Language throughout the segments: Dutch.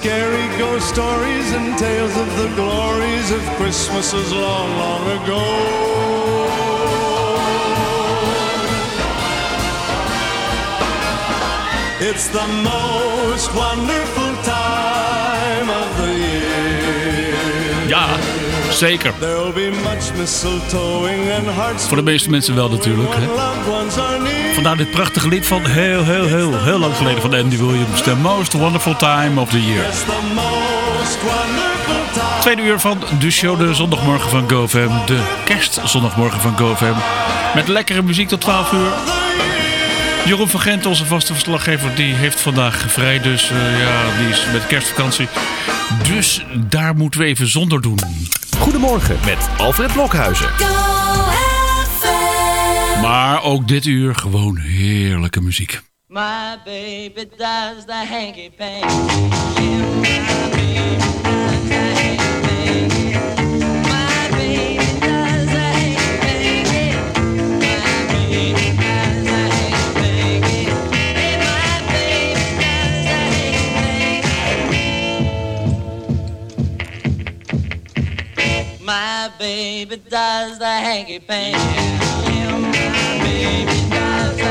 scary ghost stories and tales of the glories of Christmases long, long ago. It's the most wonderful zeker. Voor de meeste mensen wel natuurlijk. Hè. Vandaar dit prachtige lied van heel, heel, heel, heel lang geleden van Andy Williams. The Most Wonderful Time of the Year. Tweede uur van de show, de zondagmorgen van GoFam. De kerstzondagmorgen van GoFam. Met lekkere muziek tot 12 uur. Jeroen van Gent, onze vaste verslaggever, die heeft vandaag vrij. Dus eh, ja, die is met kerstvakantie. Dus daar moeten we even zonder doen. Goedemorgen met Alfred Blokhuizen. Maar ook dit uur gewoon heerlijke muziek. My baby does the hanky baby does the hanky panky. My baby does the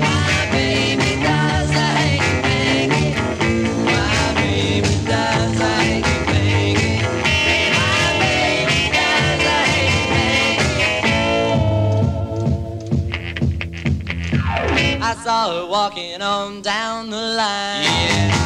my baby does the. My baby does the. I saw her walking on down the line. Yeah,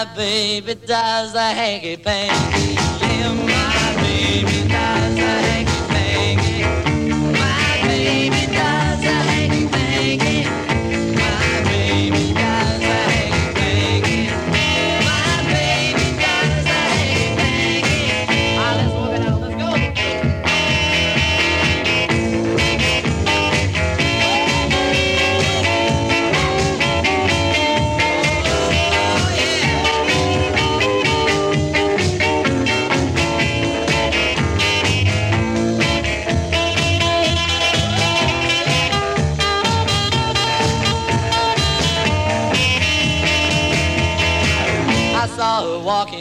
My baby does the hanky panky.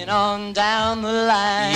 On down the line.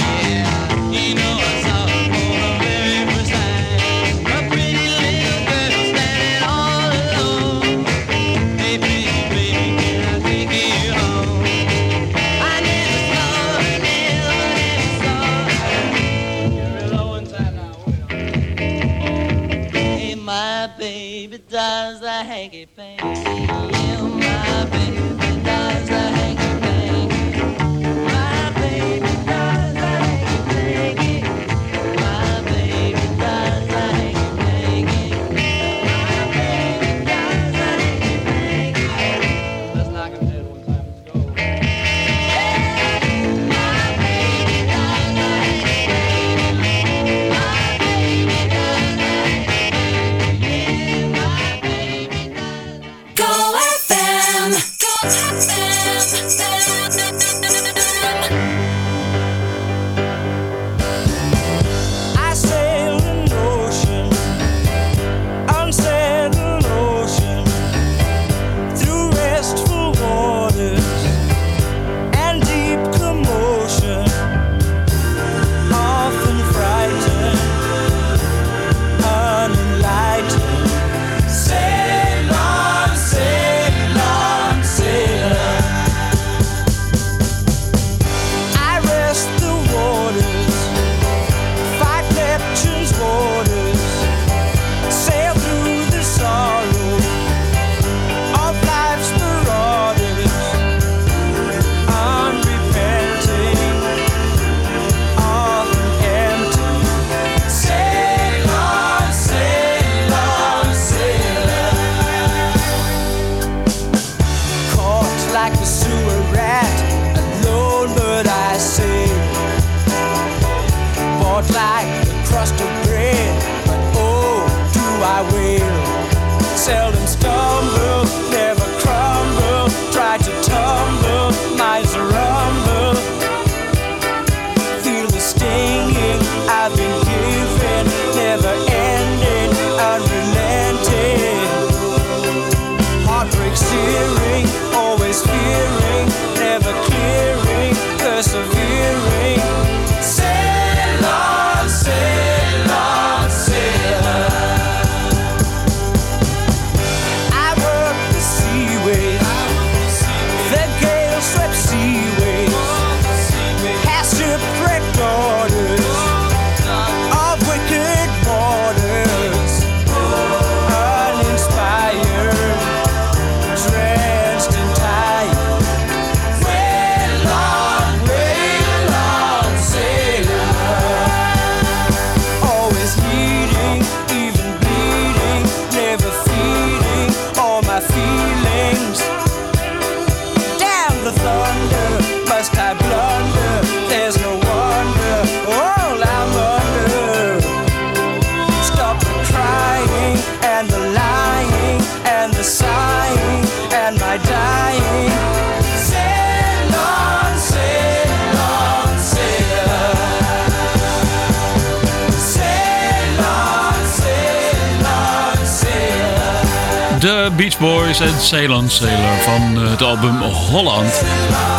De Beach Boys en Sail on Sailor van eh, het album Holland.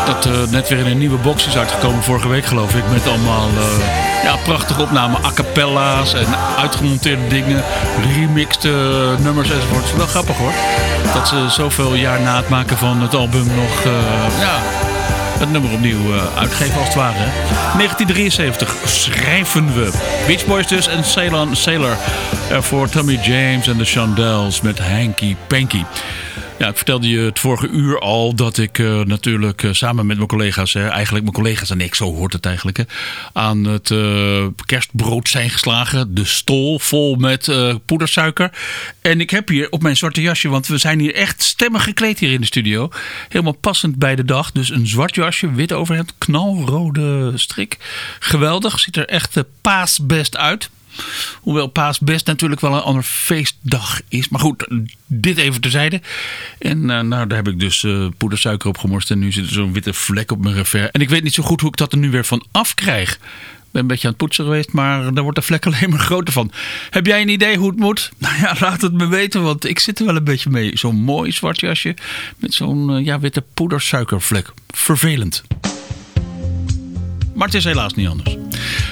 Dat eh, net weer in een nieuwe box is uitgekomen vorige week geloof ik. Met allemaal eh, ja, prachtige opnamen, a cappella's en uitgemonteerde dingen. Remixed eh, nummers enzovoort. Wel grappig hoor. Dat ze zoveel jaar na het maken van het album nog... eh, ja, nummer opnieuw eh, uitgeven als het ware. hè. 1973 schrijven we. Beach Boys dus en Sail on Sailor. eh, voor Tommy James en de Chandels met Hanky Panky. Ja, ik vertelde je het vorige uur al dat ik eh, natuurlijk eh, samen met mijn collega's, eigenlijk mijn collega's en ik, zo hoort het eigenlijk, aan het eh, kerstbrood zijn geslagen. De stol vol met poedersuiker. En ik heb hier op mijn zwarte jasje, want we zijn hier echt stemmig gekleed hier in de studio. Helemaal passend bij de dag. Dus een zwart jasje, wit overhemd, knalrode strik. Geweldig, ziet er echt paasbest uit. Hoewel paasbest natuurlijk wel een ander feestdag is. Maar goed, dit even terzijde. En eh, nou, daar heb ik dus eh, poedersuiker op gemorst. En nu zit er zo'n witte vlek op mijn revers. En ik weet niet zo goed hoe ik dat er nu weer van afkrijg. Ik ben een beetje aan het poetsen geweest, maar daar wordt de vlek alleen maar groter van. Heb jij een idee hoe het moet? Nou ja, laat het me weten, want ik zit er wel een beetje mee. Zo'n mooi zwart jasje met zo'n eh, ja, witte poedersuikervlek. Vervelend. Maar het is helaas niet anders.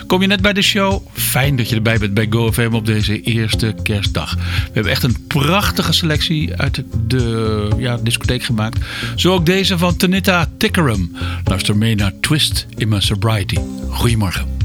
Kom je net bij de show? Fijn dat je erbij bent bij GoFM op deze eerste kerstdag. We hebben echt een prachtige selectie uit de ja, discotheek gemaakt. Zo ook deze van Tanita Tickerum. Luister mee naar Twist in My Sobriety. Goedemorgen.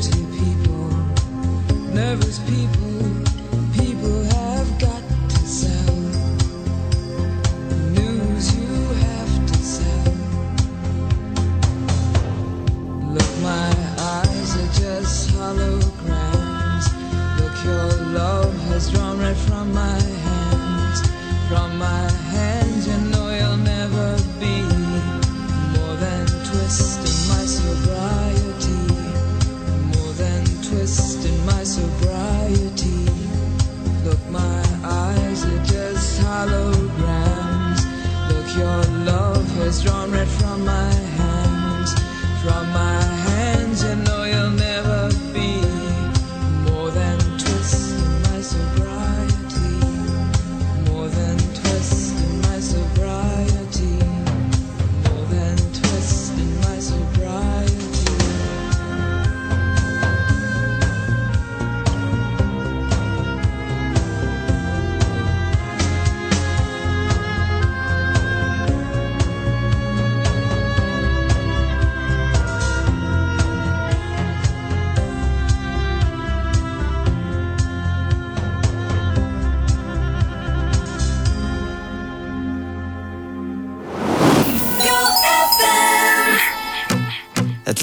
hurting people, nervous people.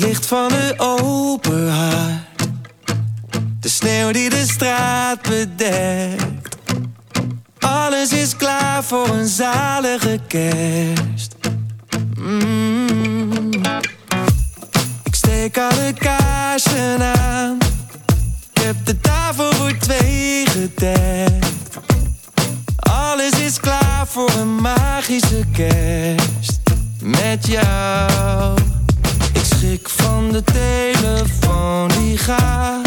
licht van een open hart. De sneeuw die de straat bedekt. Alles is klaar voor een zalige kerst. Mm. Ik steek alle kaarsen aan. Ik heb de tafel voor twee gedekt. Alles is klaar voor een magische kerst. Met jou de telefoon die gaat.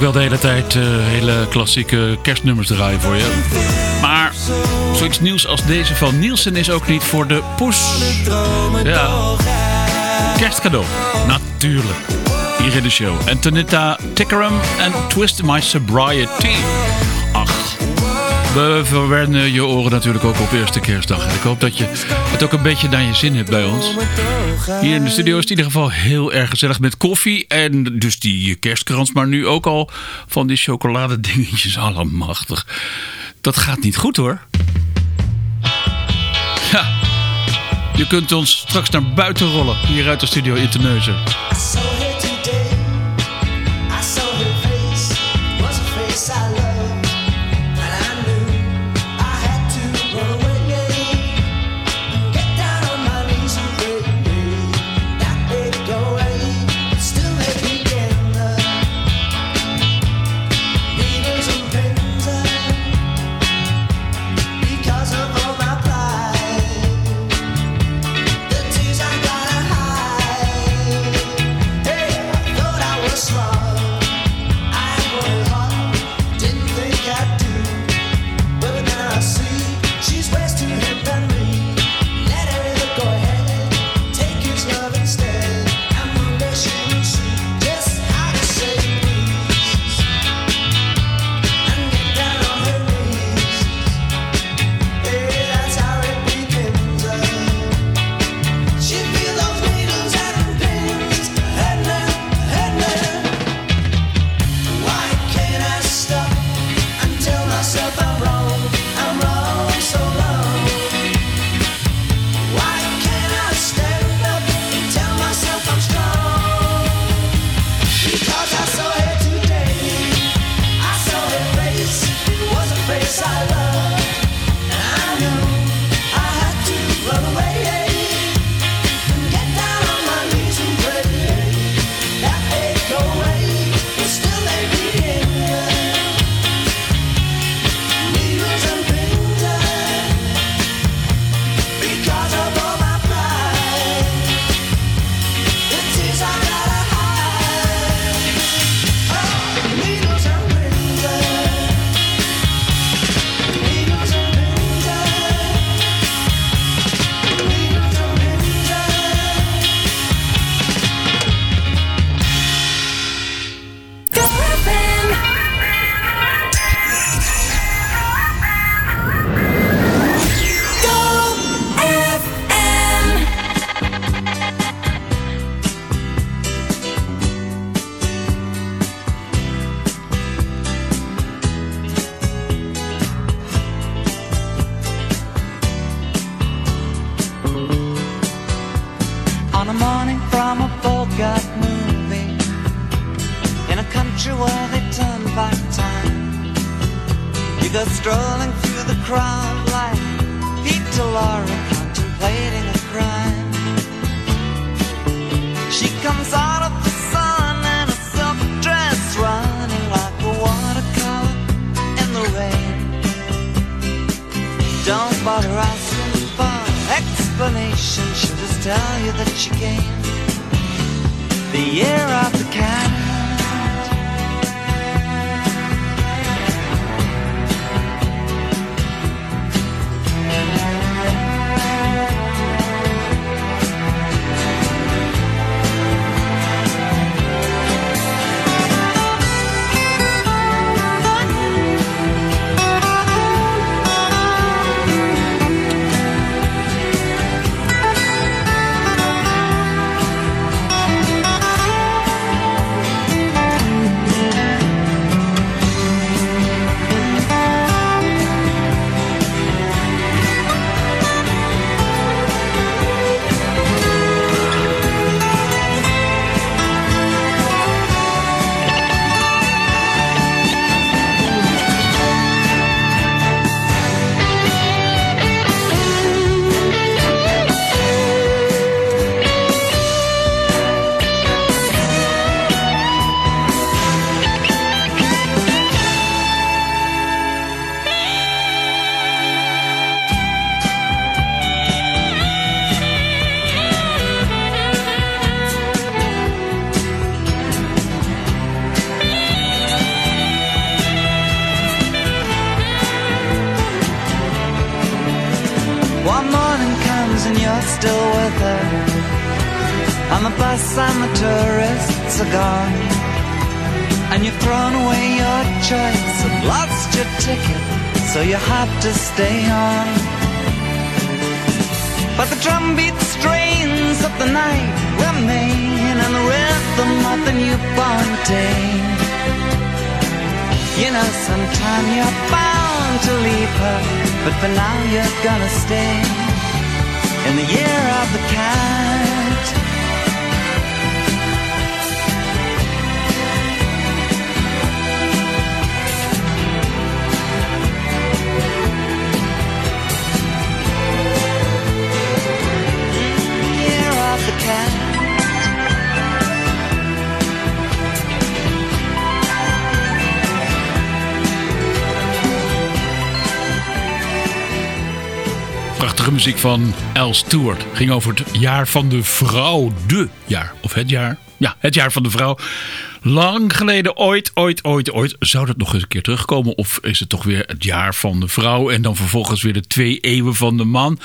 natuurlijk wel de hele tijd eh, hele klassieke kerstnummers draaien voor je. Maar zoiets nieuws als deze van Nielsen is ook niet voor de poes. Ja. Kerstcadeau, natuurlijk. Hier in de show. Antonita Tickerum en Twist My Sobriety. We verwennen je oren natuurlijk ook op eerste kerstdag. En ik hoop dat je het ook een beetje naar je zin hebt bij ons. Hier in de studio is het in ieder geval heel erg gezellig met koffie. En dus die kerstkrans, maar nu ook al van die chocoladedingetjes. Allemachtig. Dat gaat niet goed hoor. Ja. Je kunt ons straks naar buiten rollen. Hier uit de studio in Terneuzen. Van Al Stewart. Ging over het jaar van de vrouw. De jaar. Of het jaar. Ja, het jaar van de vrouw. Lang geleden, ooit, ooit, ooit, ooit. Zou dat nog eens een keer terugkomen? Of is het toch weer het jaar van de vrouw? En dan vervolgens weer de twee eeuwen van de man?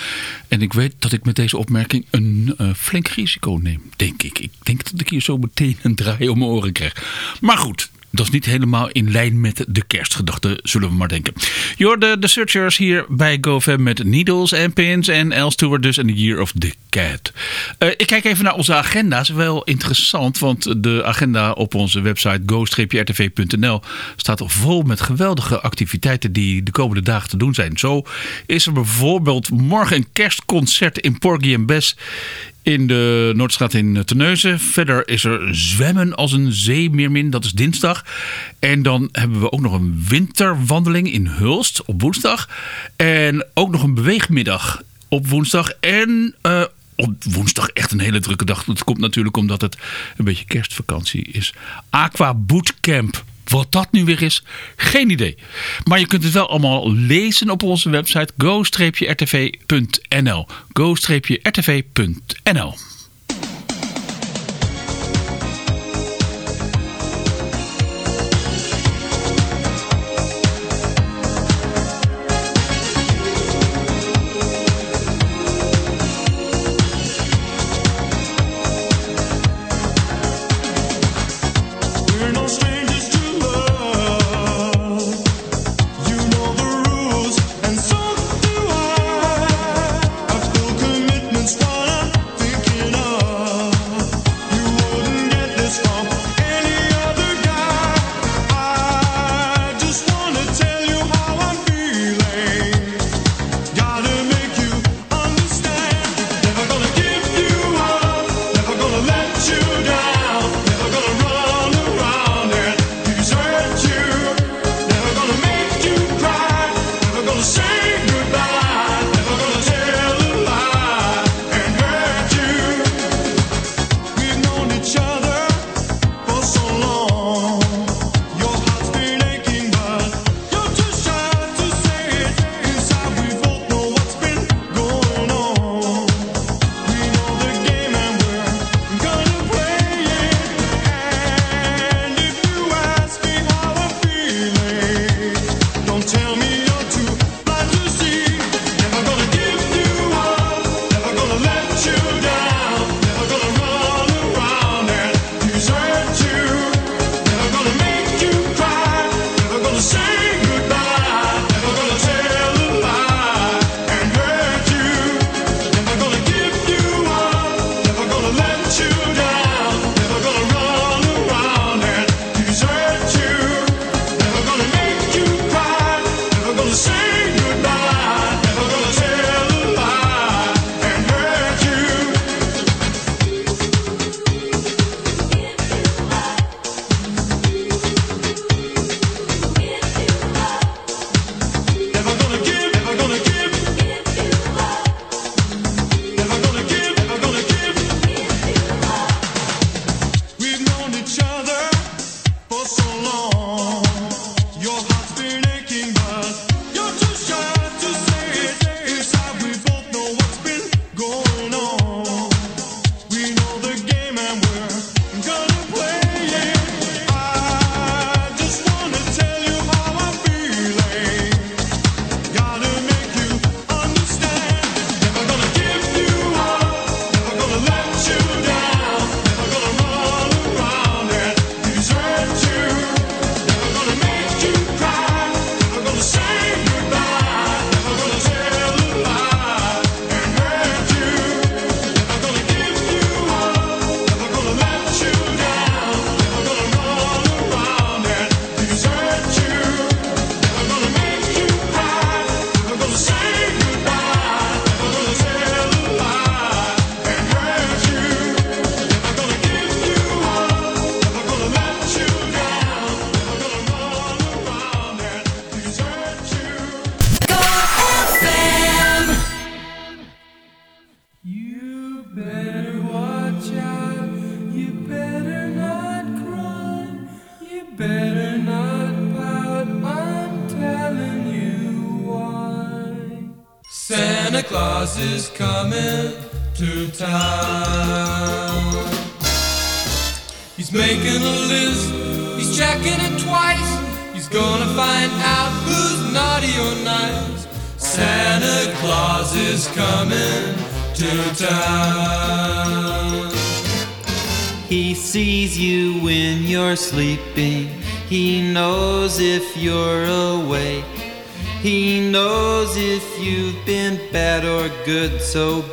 En ik weet dat ik met deze opmerking een eh, flink risico neem. Denk ik. Ik denk dat ik hier zo meteen een draai om mijn oren krijg. Maar goed, dat is niet helemaal in lijn met de kerstgedachte, zullen we maar denken. Hoorde de Searchers hier bij GoFam met Needles en Pins en El Stewart dus en The Year of the Cat. Eh, ik kijk even naar onze agenda. is wel interessant, want de agenda op onze website go-rtv.nl staat vol met geweldige activiteiten die de komende dagen te doen zijn. Zo is er bijvoorbeeld morgen een kerstconcert in Porgy en Bess in de Noordstraat in Terneuzen. Verder is er zwemmen als een zeemeermin, dat is dinsdag. En dan hebben we ook nog een winterwandeling in Hulst op woensdag. En ook nog een beweegmiddag op woensdag. En eh, op woensdag echt een hele drukke dag. Dat komt natuurlijk omdat het een beetje kerstvakantie is. Aqua Bootcamp. Wat dat nu weer is, geen idee. Maar je kunt het wel allemaal lezen op onze website go-rtv.nl. go-rtv.nl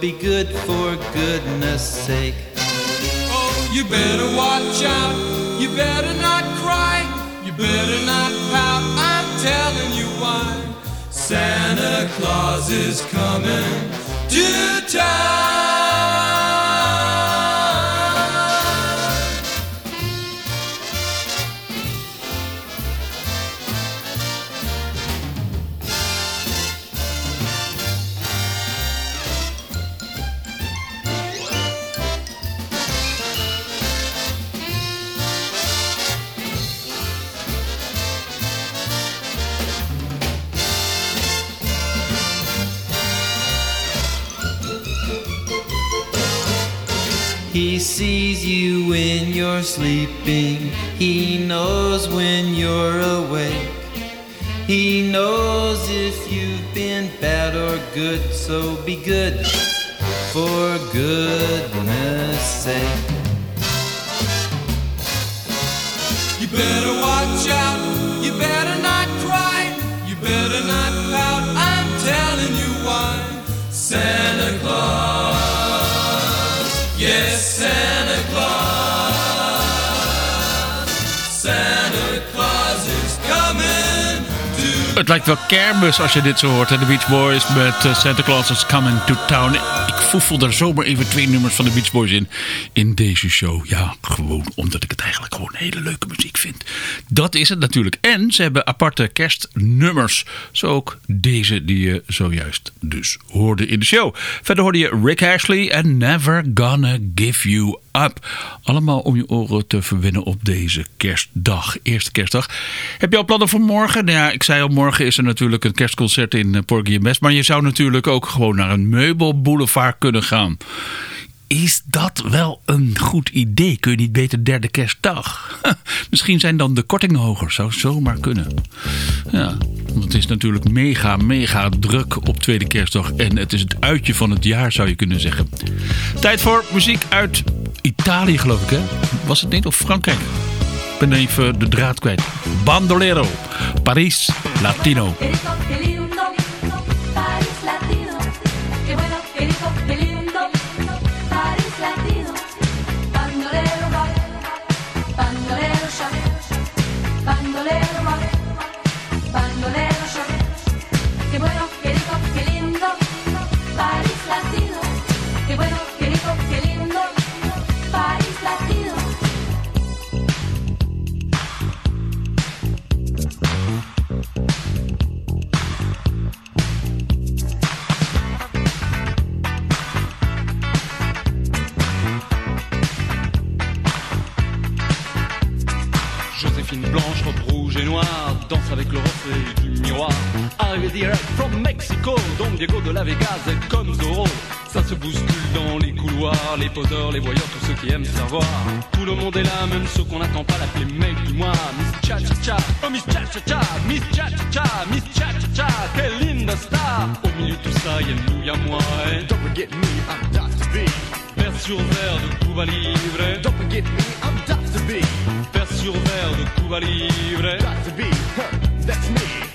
be good for goodness sake. Oh, you better watch out. You better not cry. You better not pout. I'm telling you why. Santa Claus is coming to town. Sees you when you're sleeping. He knows when you're awake. He knows if you've been bad or good, so be good for goodness sake. You better watch out. Het lijkt wel kermis als je dit zo hoort. De Beach Boys met eh, Santa Claus is Coming to Town. Ik voefel er zomaar even twee nummers van de Beach Boys in. In deze show. Ja, gewoon omdat ik het eigenlijk gewoon hele leuke muziek vind. Dat is het natuurlijk. En ze hebben aparte kerstnummers. Zo ook deze die je zojuist dus hoorde in de show. Verder hoorde je Rick Ashley en Never Gonna Give You Allemaal om je oren te verwennen op deze kerstdag. Eerste kerstdag. Heb je al plannen voor morgen? Nou ja, ik zei al, morgen is er natuurlijk een kerstconcert in eh, Porgy Best. Maar je zou natuurlijk ook gewoon naar een meubelboulevard kunnen gaan. Is dat wel een goed idee? Kun je niet beter derde kerstdag? Misschien zijn dan de kortingen hoger. Zou zomaar kunnen. Ja, want het is natuurlijk mega, mega druk op tweede kerstdag. En het is het uitje van het jaar, zou je kunnen zeggen. Tijd voor muziek uit Italië, geloof ik, hè? Was het niet? Of Frankrijk? Ik ben even de draad kwijt. Bandolero, Paris, Latino. Diego de la Vegas est comme Zorro. Ça se bouscule dans les couloirs, les poseurs, les voyeurs, tous ceux qui aiment se faire voir. Tout le monde est là, même ceux qu'on n'attend pas, l'appeler mec du mois. Miss Cha Cha Cha, oh Miss Cha Cha Cha, Miss Cha Cha Cha, Miss Cha Cha Cha, quelle linda star. Au milieu de tout ça, y'a nous, y'a moi. Et don't forget me, I'm Dr. B. Verre sur verre de Cuba Libre. Don't forget me, I'm Dr. B. Verre sur verre de Cuba Libre. Dr. B, huh, that's me.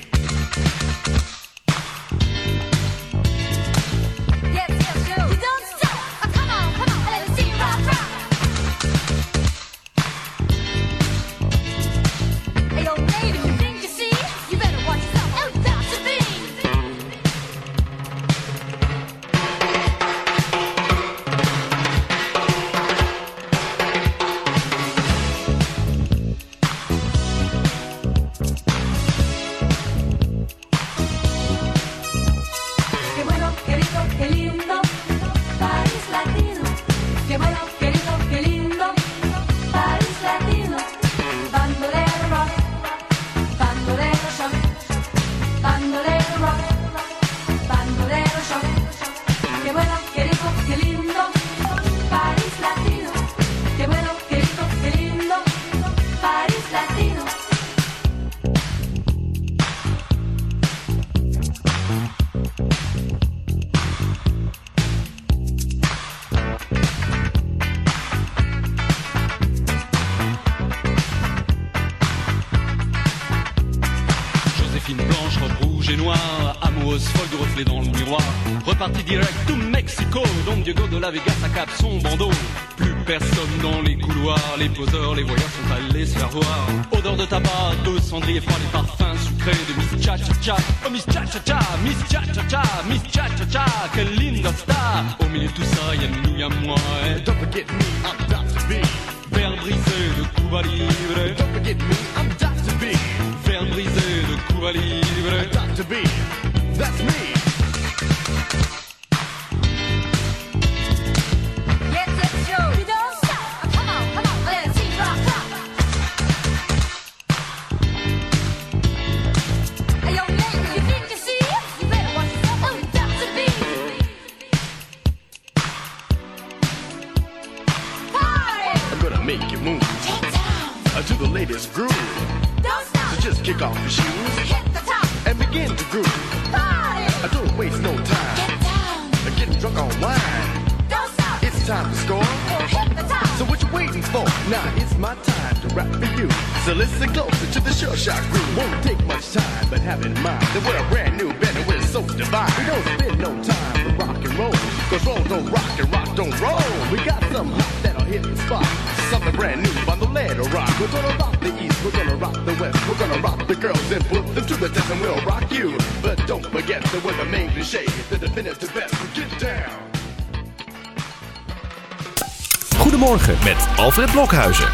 Blokhuizen.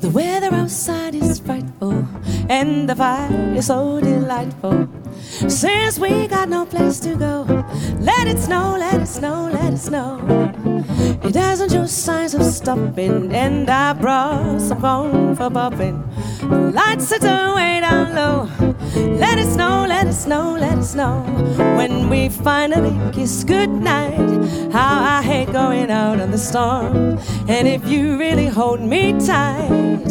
The weather outside is frightful, and the fire is so delightful. Since we got no place to go, let it snow, let it snow, let it snow. It doesn't show signs of stopping, and I brought some phone for popping. The lights are way down low. Let it snow, let it snow, let it snow. When we finally kiss goodnight, how I hate going out in the storm. And if you really hold me tight,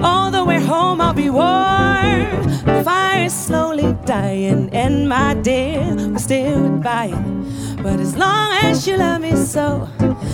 all the way home I'll be warm. The fire is slowly dying, and my dear, we're still goodbye. But as long as you love me so,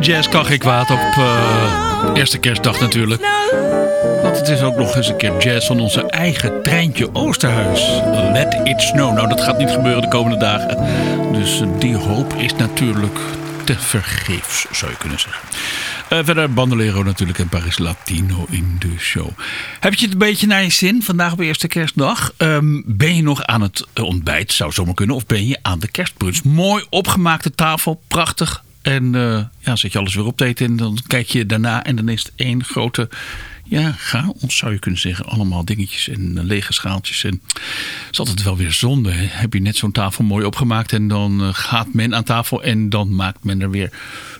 Jazz kan geen kwaad op eh, eerste kerstdag natuurlijk. Want het is ook nog eens een keer jazz van onze eigen treintje Oosterhuis. Let it snow. Nou, dat gaat niet gebeuren de komende dagen. Dus die hoop is natuurlijk te vergeefs, zou je kunnen zeggen. Eh, verder Bandolero natuurlijk en Paris Latino in de show. Heb je het een beetje naar je zin vandaag op eerste kerstdag? Ehm, ben je nog aan het ontbijt, zou zomaar kunnen. Of ben je aan de kerstbrunch? Mooi opgemaakte tafel, prachtig. En eh, ja, zet je alles weer op te en dan kijk je daarna en dan is het één grote ja, chaos zou je kunnen zeggen. Allemaal dingetjes en eh, lege schaaltjes. En het is altijd wel weer zonde. Hè? Heb je net zo'n tafel mooi opgemaakt en dan eh, gaat men aan tafel en dan maakt men er weer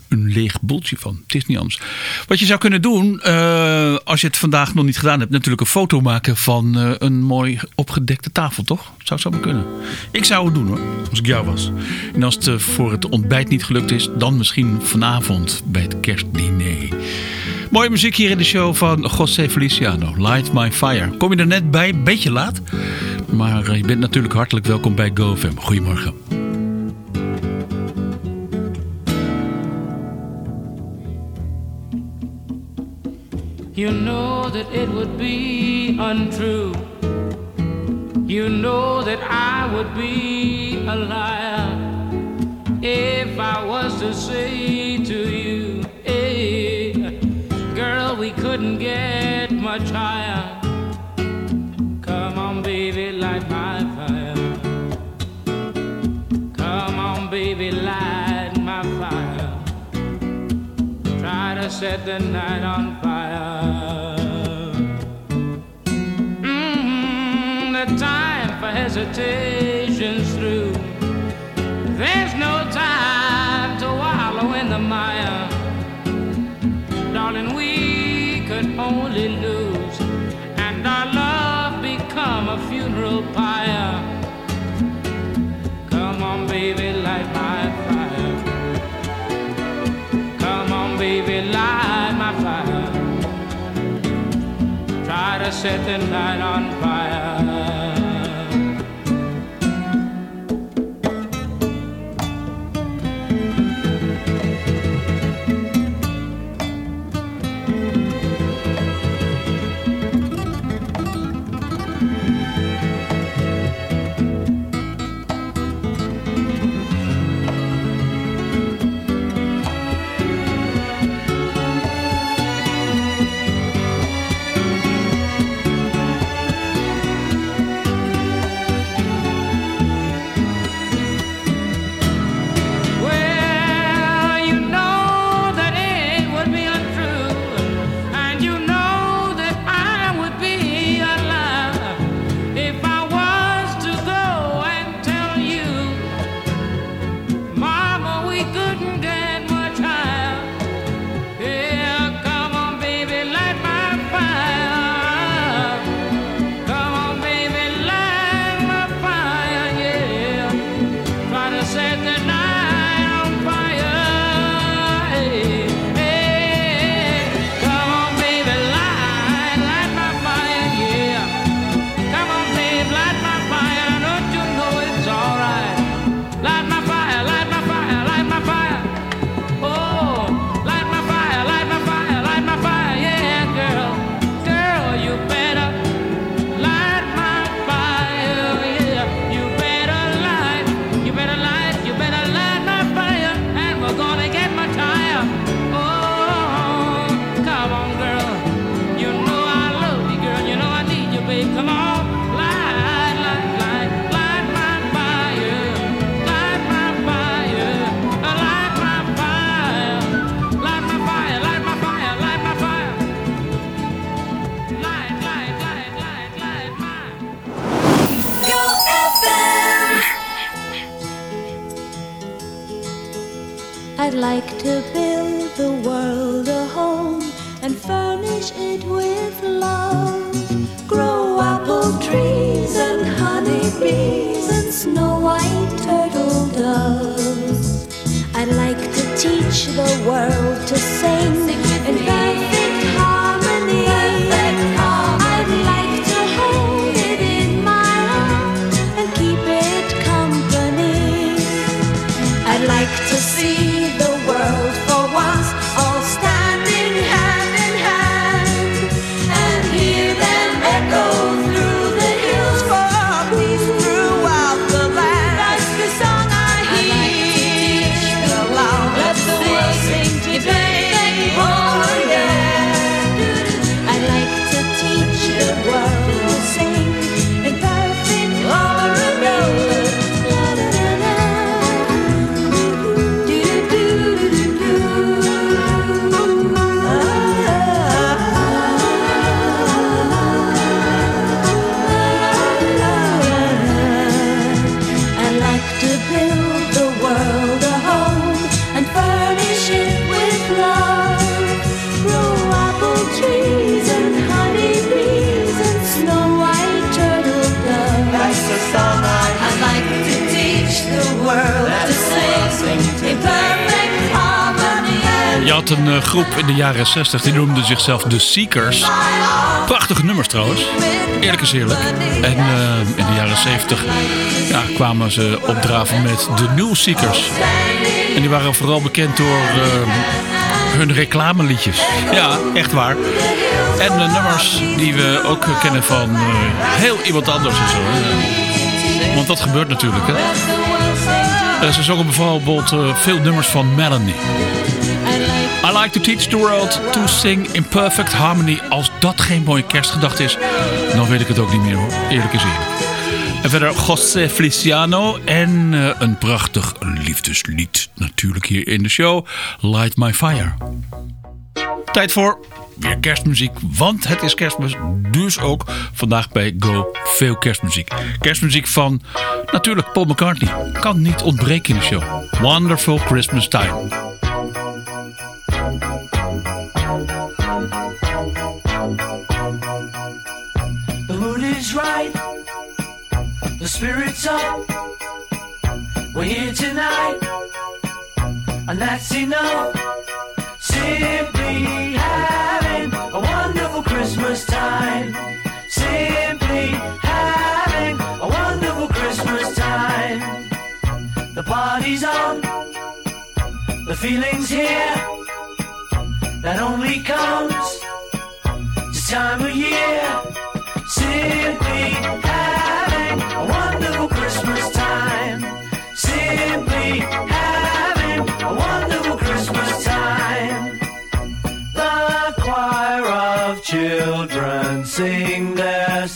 een leeg boeltje van. Het is niet anders. Wat je zou kunnen doen, eh, als je het vandaag nog niet gedaan hebt, natuurlijk een foto maken van een mooi opgedekte tafel, toch? Zou zo maar kunnen. Ik zou het doen hoor, als ik jou was. En als het voor het ontbijt niet gelukt is, dan misschien vanavond bij het kerstdiner. Mooie muziek hier in de show van José Feliciano, Light My Fire. Kom je er net bij, beetje laat. Maar eh, je bent natuurlijk hartelijk welkom bij GoFam. Goedemorgen. You know that it would be untrue. You know that I would be a liar if I was to say we couldn't get much higher. Come on, baby, light my fire. Come on, baby, light my fire. Try to set the night on fire. Mm, the time for hesitation's only lose, and our love become a funeral pyre. Come on, baby, light my fire. Come on, baby, light my fire. Try to set the night on fire. I'd like to build the world a home and furnish it with love. Grow apple trees and honey bees and snow white turtle doves. I'd like to teach the world to sing een eh, groep in de jaren 60 die noemde zichzelf The Seekers. Prachtige nummers trouwens. Eerlijk is eerlijk. En eh, in de jaren 70 ja, kwamen ze opdraven met de New Seekers. En die waren vooral bekend door eh, hun reclameliedjes. Ja, echt waar. En de nummers die we ook kennen van heel iemand anders en zo. Want dat gebeurt natuurlijk. Hè. Ze zongen bijvoorbeeld veel nummers van Melanie. I like to teach the world to sing in perfect harmony. Als dat geen mooie kerstgedachte is, dan weet ik het ook niet meer hoor. Eerlijk is eerlijk. En verder José Feliciano en eh, een prachtig liefdeslied natuurlijk hier in de show. Light My Fire. Tijd voor weer kerstmuziek, want het is kerstmis. Dus ook vandaag bij Go veel kerstmuziek. Kerstmuziek van natuurlijk Paul McCartney. Kan niet ontbreken in de show. Wonderful Christmas Time. The mood is right, the spirit's up. We're here tonight, and that's enough. Simply having a wonderful Christmas time. Simply having a wonderful Christmas time. The party's on, the feeling's here. That only comes this time of year. Simply having a wonderful Christmas time. Simply having a wonderful Christmas time. The choir of children sing their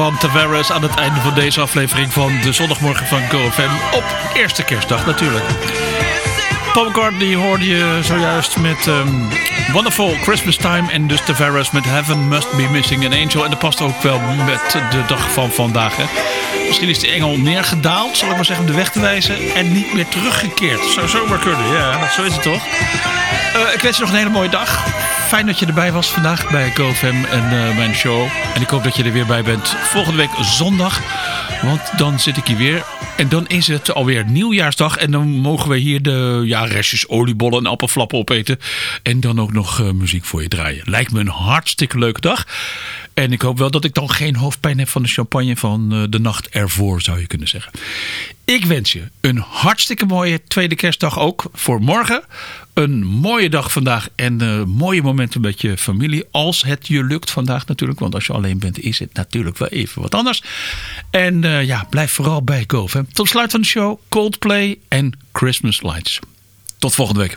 van Tavares aan het einde van deze aflevering van de zondagmorgen van GoFM. Op eerste kerstdag natuurlijk. Paul McCartney hoorde je zojuist met ehm, Wonderful Christmas Time. En dus Tavares met Heaven Must Be Missing an Angel. En dat past ook wel met de dag van vandaag. Hè. Misschien is die engel neergedaald, zal ik maar zeggen, om de weg te wijzen. En niet meer teruggekeerd. Zou zomaar kunnen, ja. Zo is het toch? Eh, ik wens je nog een hele mooie dag. Fijn dat je erbij was vandaag bij GoFam en eh, mijn show. En ik hoop dat je er weer bij bent volgende week zondag. Want dan zit ik hier weer. En dan is het alweer nieuwjaarsdag. En dan mogen we hier de ja, restjes oliebollen en appelflappen opeten. En dan ook nog eh, muziek voor je draaien. Lijkt me een hartstikke leuke dag. En ik hoop wel dat ik dan geen hoofdpijn heb van de champagne van eh, de nacht ervoor, zou je kunnen zeggen. Ik wens je een hartstikke mooie tweede kerstdag ook voor morgen. Een mooie dag vandaag en eh, mooie momenten met je familie. Als het je lukt vandaag natuurlijk. Want als je alleen bent is het natuurlijk wel even wat anders. En eh, ja, blijf vooral bij GoFam. Tot sluit van de show Coldplay en Christmas Lights. Tot volgende week.